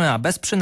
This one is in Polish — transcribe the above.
a bez przynależności